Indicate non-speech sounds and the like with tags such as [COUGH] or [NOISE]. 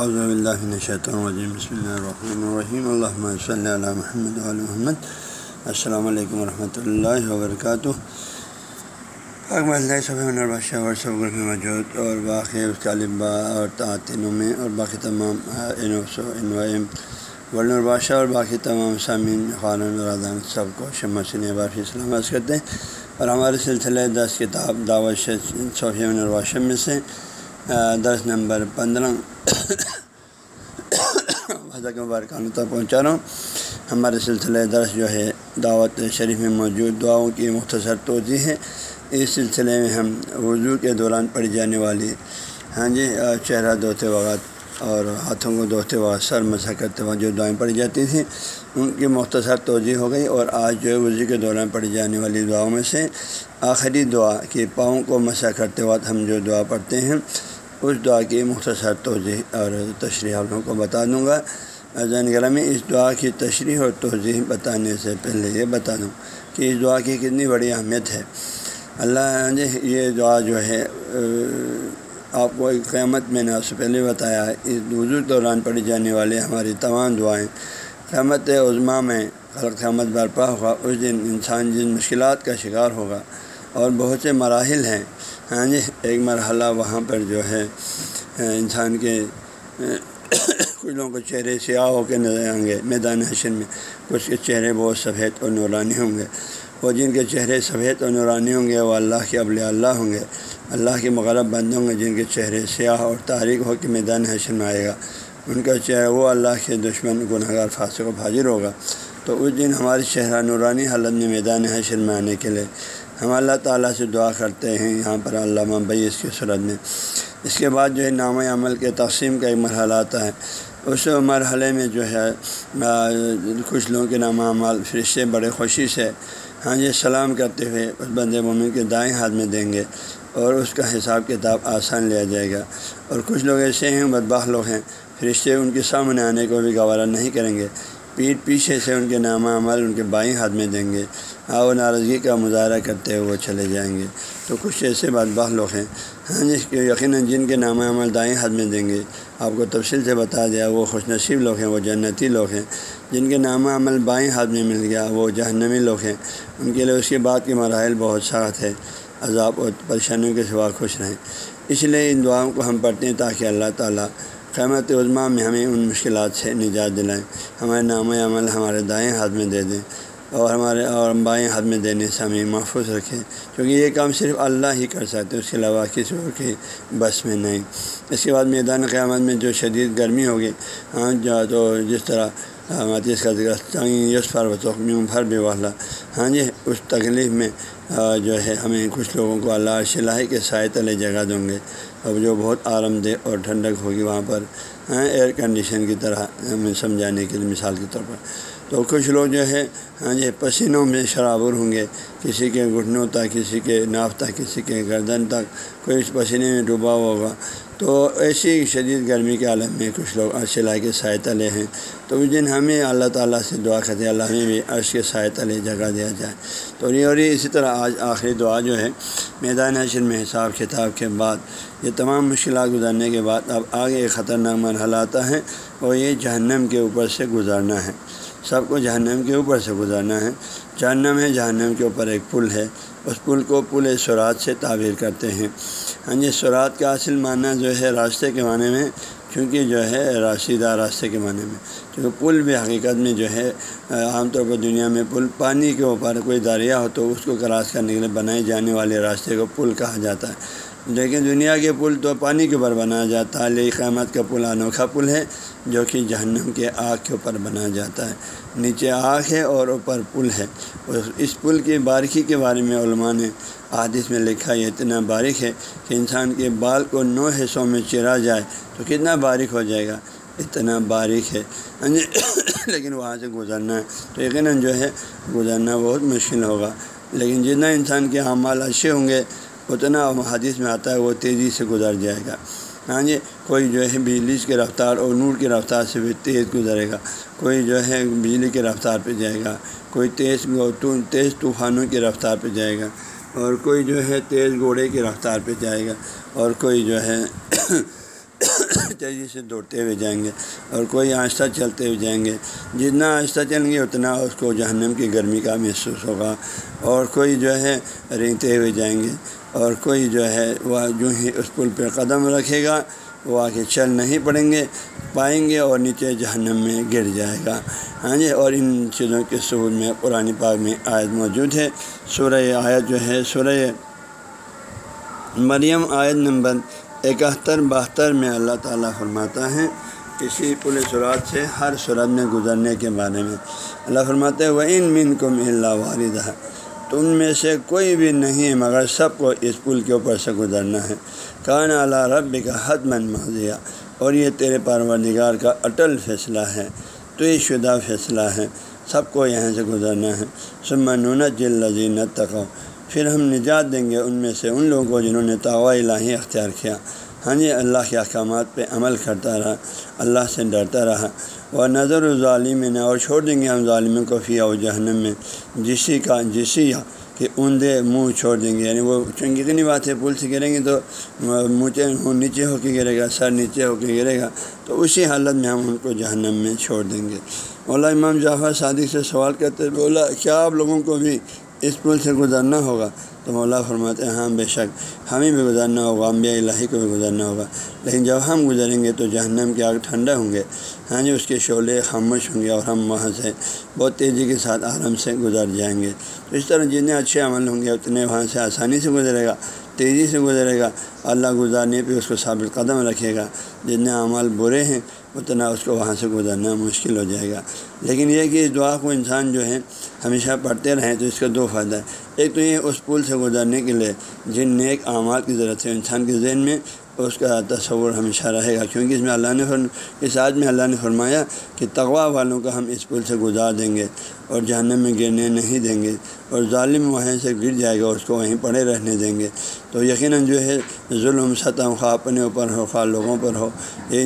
الرجیم بسم اللہ الرحمن الرحیم الحمۃ صلی اللہ محمد علیہ محمد. السلام علیکم ورحمۃ اللہ وبرکاتہ ورثہ میں موجود اور باقی اس طالبہ اور تعطینوں میں اور باقی تمام انوائم ورن البادشاہ اور باقی تمام سامعین خانہ رضان سب کو شمسن بارفی سلامت کرتے ہیں۔ اور ہمارے سلسلے دس کتاب دعوت صوفیہ الباشہ میں سے دس نمبر پندرہ حضرت مبارکانہ تک پہنچا رہا ہوں۔ ہمارے سلسلے درس جو ہے دعوت شریف میں موجود، دعاؤں کی مختصر توضیع ہے۔ اس سلسلے میں ہم وضو کے دوران پڑھی جانے والی ہاں جی چہرہ دھوتے وقت اور ہاتھوں کو دھوتے وقت، سر مسا کرتے وقت جو دعائیں پڑھی جاتی تھیں، ان کی مختصر توضیع ہو گئی اور آج جو ہے وضو کے دوران پڑھی جانے والی دعاؤں میں سے آخری دعا کہ پاؤں کو مسا کرتے وقت ہم جو دعا پڑھتے ہیں اس دعا کی مختصر توضیح اور تشریح آپ لوگوں کو بتا دوں گا۔ زین میں اس دعا کی تشریح اور توضیح بتانے سے پہلے یہ بتا دوں کہ اس دعا کی کتنی بڑی اہمیت ہے۔ اللہ جی یہ دعا جو ہے آپ کو ایک قیامت میں نے اس سے پہلے بتایا ہے۔ اس بزرگ دوران پڑھی جانے والے ہماری تمام دعائیں۔ قیامت عظما میں خلق قیامت برپا ہوا اس دن انسان جن مشکلات کا شکار ہوگا۔ اور بہت سے مراحل ہیں۔ ہاں جی ایک مرحلہ وہاں پر جو ہے، انسان کے، کچھ لوگوں کے چہرے سیاہ ہو کے نظر آئیں گے۔ میدان حشن میں کچھ کے چہرے بہت سفید اور نورانی ہوں گے۔ وہ جن کے چہرے سفید اور نورانی ہوں گے، وہ اللہ کے ابل اللہ ہوں گے۔ اللہ کے مغرب بند ہوں گے جن کے چہرے سیاہ اور تاریخ ہو کے میدان حشن میں آئے گا۔ ان کا چہرہ، وہ اللہ کے دشمن گناہ گار فاصل و حاضر ہوگا۔ تو اس دن ہماری چہرہ نورانی حالت میں میدان حشر میں آنے کے لیے ہم اللہ تعالیٰ سے دعا کرتے ہیں یہاں پر علامہ بھائی اس کی صورت میں۔ اس کے بعد جو ہے نام عمل کے تقسیم کا ایک مرحلہ آتا ہے۔ اس مرحلے میں جو ہے کچھ لوگوں کے نام عمل فرشتے بڑے خوشی سے ہاں جی سلام کرتے ہوئے اس بند مومن کے دائیں ہاتھ میں دیں گے اور اس کا حساب کتاب آسان لیا جائے گا۔ اور کچھ لوگ ایسے ہیں بدباہ لوگ ہیں، فرشتے ان کے سامنے آنے کو بھی گوارہ نہیں کریں گے۔ پیٹ پیچھے سے ان کے نامہ عمل ان کے بائیں ہاتھ میں دیں گے۔ ہاں وہ ناراضگی کا مظاہرہ کرتے ہوئے وہ چلے جائیں گے۔ تو کچھ ایسے بدباہ لوگ ہیں۔ ہاں جی، جس کے یقیناً جن کے نامہ عمل دائیں ہاتھ میں دیں گے۔ آپ کو تفصیل سے بتا دیا، وہ خوش نصیب لوگ ہیں، وہ جنتی لوگ ہیں۔ جن کے نامہ عمل بائیں ہاتھ میں مل گیا، وہ جہنمی لوگ ہیں۔ ان کے لیے اس کے بعد کے مراحل بہت سخت ہے عذاب اور پریشانیوں کے سوا خوش رہیں اس لیے ان دعاؤں کو ہم پڑھتے ہیں تاکہ اللہ تعالیٰ قیمت عظمہ میں ہمیں ان مشکلات سے نجات دلائیں۔ ہمارے نام عمل ہمارے دائیں ہاتھ میں دے دیں اور ہمارے اور بائیں ہاتھ میں دینے سے ہمیں محفوظ رکھیں۔ کیونکہ یہ کام صرف اللہ ہی کر سکتے اس کے علاوہ کسی اور کی بس میں نہیں۔ اس کے بعد میدان قیامت میں جو شدید گرمی ہوگی ہاں جو تو جس طرح اس کا ذکر یس پر و بھر بھی والا۔ ہاں جی اس تکلیف میں جو ہے، ہمیں کچھ لوگوں کو اللہ شلاحی کے سائے تلے جگہ دوں گے۔ اب جو بہت آرام دہ اور ٹھنڈک ہوگی وہاں پر ہاں، ایئر کنڈیشن کی طرح، ہمیں سمجھانے کے لیے مثال کے طور پر۔ تو کچھ لوگ جو ہے ہاں جی پسینوں میں شرابر ہوں گے، کسی کے گھٹنوں تک، کسی کے ناف تک، کسی کے گردن تک، کوئی اس پسینے میں ڈوبا ہوگا۔ تو ایسی شدید گرمی کے عالم میں کچھ لوگ عرش لا کے سائے تلے ہیں۔ تو اس دن ہمیں اللہ تعالیٰ سے دعا کرتے اللہ ہمیں بھی عرش کے سائے تلے جگہ دیا جائے۔ تو یہ اور اسی طرح آج آخری دعا جو ہے، میدان حشر میں حساب کتاب کے بعد، یہ تمام مشکلات گزارنے کے بعد اب آگے ایک خطرناک مرحلہ آتا ہے اور یہ جہنم کے اوپر سے گزارنا ہے۔ سب کو جہنم کے اوپر سے گزارنا ہے۔ جہنم ہے، جہنم کے اوپر ایک پل ہے۔ اس پل کو پل سرات سے تعبیر کرتے ہیں۔ ہاں جی سرات کا اصل معنی جو ہے راستے کے معنی میں کیونکہ جو ہے راشدہ راستے کے معنی میں۔ کیونکہ پل بھی حقیقت میں جو ہے، عام طور پر دنیا میں پل پانی کے اوپر کوئی دریا ہو تو اس کو کراس کرنے کے لیے بنائے جانے والے راستے کو پل کہا جاتا ہے۔ لیکن دنیا کے پل تو پانی کے اوپر بنایا جاتا ہے لیکن قیامت کا پل انوکھا پل ہے۔ جو کہ جہنم کے آگ کے اوپر بنایا جاتا ہے۔ نیچے آگ ہے اور اوپر پل ہے۔ اس پل کی باریکی کے بارے میں علماء نے حادث میں لکھا یہ اتنا باریک ہے کہ انسان کے بال کو نو حصوں میں چرا جائے تو کتنا باریک ہو جائے گا؟ اتنا باریک ہے۔ لیکن وہاں سے گزرنا ہے۔ تو یقیناً جو ہے گزرنا بہت مشکل ہوگا۔ لیکن جتنا انسان کے اعمال اچھے ہوں گے، اتنا حدیث میں آتا ہے وہ تیزی سے گزر جائے گا۔ ہاں جی کوئی جو ہے بجلی کی رفتار اور نور کی رفتار سے بھی تیز گزرے گا، کوئی جو ہے بجلی کی رفتار پہ جائے گا، کوئی تیز تیز طوفانوں کی رفتار پہ جائے گا اور کوئی جو ہے تیز گھوڑے کی رفتار پہ جائے گا اور کوئی جو ہے [COUGHS] تیزی سے دوڑتے ہوئے جائیں گے اور کوئی آہستہ چلتے ہوئے جائیں گے۔ جتنا آہستہ چلیں گے، اتنا اس کو جہنم کی گرمی کا محسوس ہوگا اور کوئی جو ہے رینگتے ہوئے جائیں گے۔ اور کوئی جو ہے وہ جو ہی اس پل پہ قدم رکھے گا، وہ آ کے چل نہیں پڑیں گے، پائیں گے اور نیچے جہنم میں گر جائے گا۔ ہاں جی اور ان چیزوں کے سعود میں قرآن پاک میں آیت موجود ہے۔ سورہ آیت جو ہے، سورہ مریم آیت نمبر اکہتر بہتر میں اللہ تعالیٰ فرماتا ہے۔ کسی پل سرات سے ہر سرحد میں گزرنے کے بارے میں۔ اللہ فرماتے وہ ان من کو اللہ والدہ تم میں سے کوئی بھی نہیں، مگر سب کو اس پل کے اوپر سے گزرنا ہے۔ کان اعلیٰ رب کا حد من مہدیہ اور یہ تیرے پروردگار کا اٹل فیصلہ ہے تو یہ شدہ فیصلہ ہے۔ سب کو یہاں سے گزرنا ہے۔ سمن جل لذینت تقو پھر ہم نجات دیں گے ان میں سے ان لوگوں کو جنہوں نے توا الہی اختیار کیا۔ ہاں جی اللہ کے احکامات پہ عمل کرتا رہا، اللہ سے ڈرتا رہا۔ وہ نظر ظالم نے اور چھوڑ دیں گے ہم ظالموں کو فیا و جہنم میں۔ جسی کا جسی کہ اوندے منہ چھوڑ دیں گے۔ یعنی وہ چونکہ کتنی بات ہے، پل سے گریں گے تو منہ نیچے ہو کے گرے گا، سر نیچے ہو کے گرے گا۔ تو اسی حالت میں ہم ان کو جہنم میں چھوڑ دیں گے۔ مولا امام جعفر صادق سے سوال کرتے بولا، کیا آپ لوگوں کو بھی اس پل سے گزرنا ہوگا؟ تو مولا فرماتے ہیں ہاں بے شک ہمیں بھی گزارنا ہوگا، انبیاء الہی کو بھی گزارنا ہوگا۔ لیکن جب ہم گزریں گے تو جہنم کے آگ ٹھنڈا ہوں گے۔ ہاں جی اس کے شعلے خاموش ہوں گے اور ہم وہاں سے بہت تیزی کے ساتھ آرام سے گزر جائیں گے۔ تو اس طرح جتنے اچھے عمل ہوں گے، اتنے وہاں سے آسانی سے گزرے گا۔ تیزی سے گزرے گا۔ اللہ گزارنے پہ اس کو ثابت قدم رکھے گا۔ جتنے عمل برے ہیں، اتنا اس کو وہاں سے گزرنا مشکل ہو جائے گا۔ لیکن یہ کہ اس دعا کو انسان جو ہے، ہمیشہ پڑھتے رہیں تو اس کا دو فائدہ ہے۔ ایک تو یہ اس پل سے گزرنے کے لیے، جن نیک اعمال کی ضرورت ہے، انسان کے ذہن میں اس کا تصور ہمیشہ رہے گا، کیونکہ اس میں اللہ نے فرم، اس آج میں اللہ نے فرمایا کہ تغوا والوں کا ہم اس پل سے گزار دیں گے اور جہنم میں گرنے نہیں دیں گے اور ظالم وہیں سے گر جائے گا اس کو وہیں پڑے رہنے دیں گے۔ تو یقیناً جو ہے، ظلم، ستم خواہ اپنے اوپر ہو خواہ لوگوں پر ہو، یہ